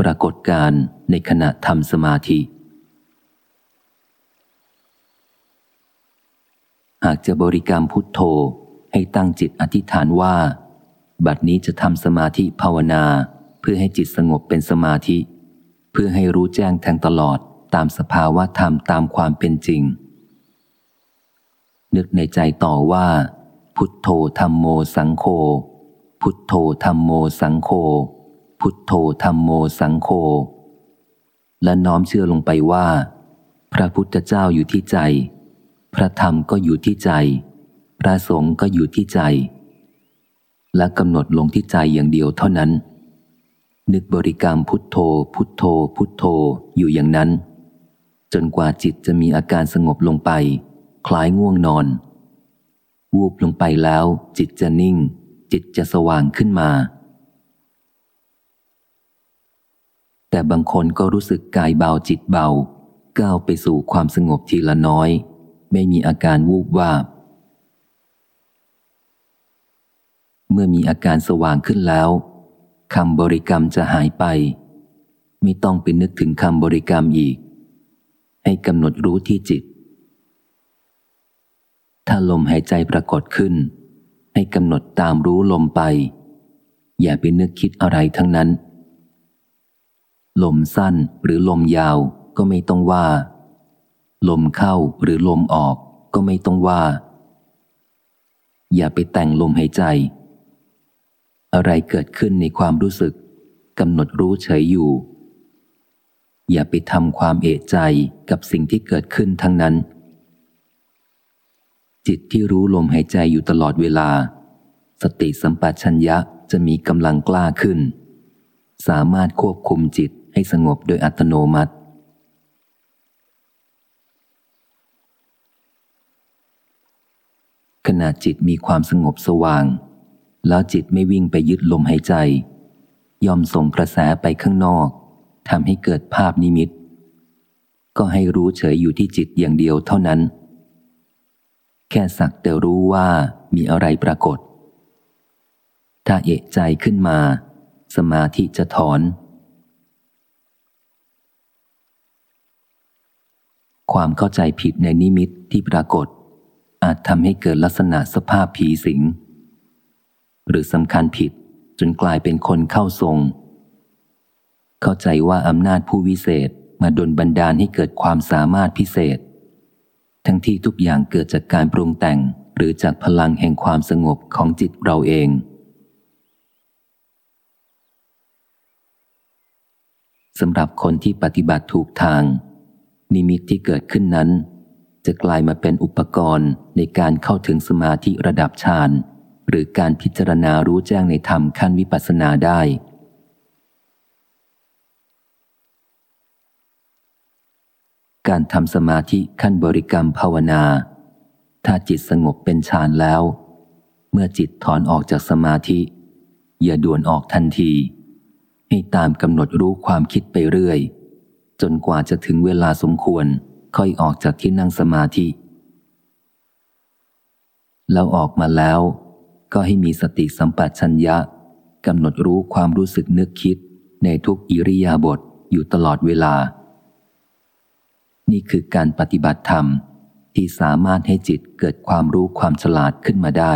ปรากฏการในขณะทำสมาธิ หากจะบริกรรมพุทโธให้ตั้งจิตอธิษฐานว่า บัดนี้จะทำสมาธิภาวนา เพื่อให้จิตสงบเป็นสมาธิ เพื่อให้รู้แจ้งแทงตลอดตามสภาวะธรรมตามความเป็นจริง นึกในใจต่อว่า พุทโธธรรมโมสังโฆพุทโธธรรมโมสังโฆ พุทโธธรรมโมสังโฆและน้อมเชื่อลงไปว่า พระพุทธเจ้าอยู่ที่ใจ พระธรรมก็อยู่ที่ใจ พระสงฆ์ก็อยู่ที่ใจ และกำหนดลงที่ใจอย่างเดียวเท่านั้น นึกบริกรรมพุทโธ พุทโธ พุทโธอยู่อย่างนั้น จนกว่าจิตจะมีอาการสงบลงไป คล้ายง่วงนอน วูบลงไปแล้ว จิตจะนิ่ง จิตจะสว่างขึ้นมา แต่บางคนก็รู้สึกกายเบาจิตเบา ก้าวไปสู่ความสงบทีละน้อย ไม่มีอาการวูบวาบ เมื่อมีอาการสว่างขึ้นแล้วคำบริกรรมจะหายไป ไม่ต้องไปนึกถึงคำบริกรรมอีก ให้กำหนดรู้ที่จิต ถ้าลมหายใจปรากฏขึ้น ให้กำหนดตามรู้ลมไป อย่าไปนึกคิดอะไรทั้งนั้น ลมสั้นหรือลมยาวก็ไม่ต้องว่า ลมเข้าหรือลมออกก็ไม่ต้องว่า อย่าไปแต่งลมหายใจ อะไรเกิดขึ้นในความรู้สึกกำหนดรู้เฉยอยู่ อย่าไปทำความเอะใจกับสิ่งที่เกิดขึ้นทั้งนั้น จิตที่รู้ลมหายใจอยู่ตลอดเวลา สติสัมปชัญญะจะมีกำลังกล้าขึ้น สามารถควบคุมจิต ให้สงบโดยอัตโนมัติ ขณะจิตมีความสงบสว่าง แล้วจิตไม่วิ่งไปยึดลมหายใจยอมส่งกระแสไปข้างนอกทำให้เกิดภาพนิมิต ก็ให้รู้เฉยอยู่ที่จิตอย่างเดียวเท่านั้น แค่สักแต่รู้ว่ามีอะไรปรากฏ ถ้าเอะใจขึ้นมา สมาธิจะถอน ความเข้าใจผิดในนิมิตที่ปรากฏ อาจทำให้เกิดลักษณะสภาพผีสิง หรือสำคัญผิดจนกลายเป็นคนเข้าทรง เข้าใจว่าอำนาจผู้วิเศษมาดลบันดาลให้เกิดความสามารถพิเศษ ทั้งที่ทุกอย่างเกิดจากการปรุงแต่งหรือจากพลังแห่งความสงบของจิตเราเอง สำหรับคนที่ปฏิบัติถูกทาง นิมิตที่เกิดขึ้นนั้น จะกลายมาเป็นอุปกรณ์ในการเข้าถึงสมาธิระดับฌานหรือการพิจารณารู้แจ้งในธรรมขั้นวิปัสสนาได้ การทำสมาธิขั้นบริกรรมภาวนา ถ้าจิตสงบเป็นฌานแล้ว เมื่อจิตถอนออกจากสมาธิ อย่าด่วนออกทันที ให้ตามกำหนดรู้ความคิดไปเรื่อย จนกว่าจะถึงเวลาสมควรค่อยออกจากที่นั่งสมาธิ แล้วออกมาแล้ว ก็ให้มีสติสัมปชัญญะกำหนดรู้ความรู้สึกนึกคิดในทุกอิริยาบถอยู่ตลอดเวลา นี่คือการปฏิบัติธรรมที่สามารถให้จิตเกิดความรู้ความฉลาดขึ้นมาได้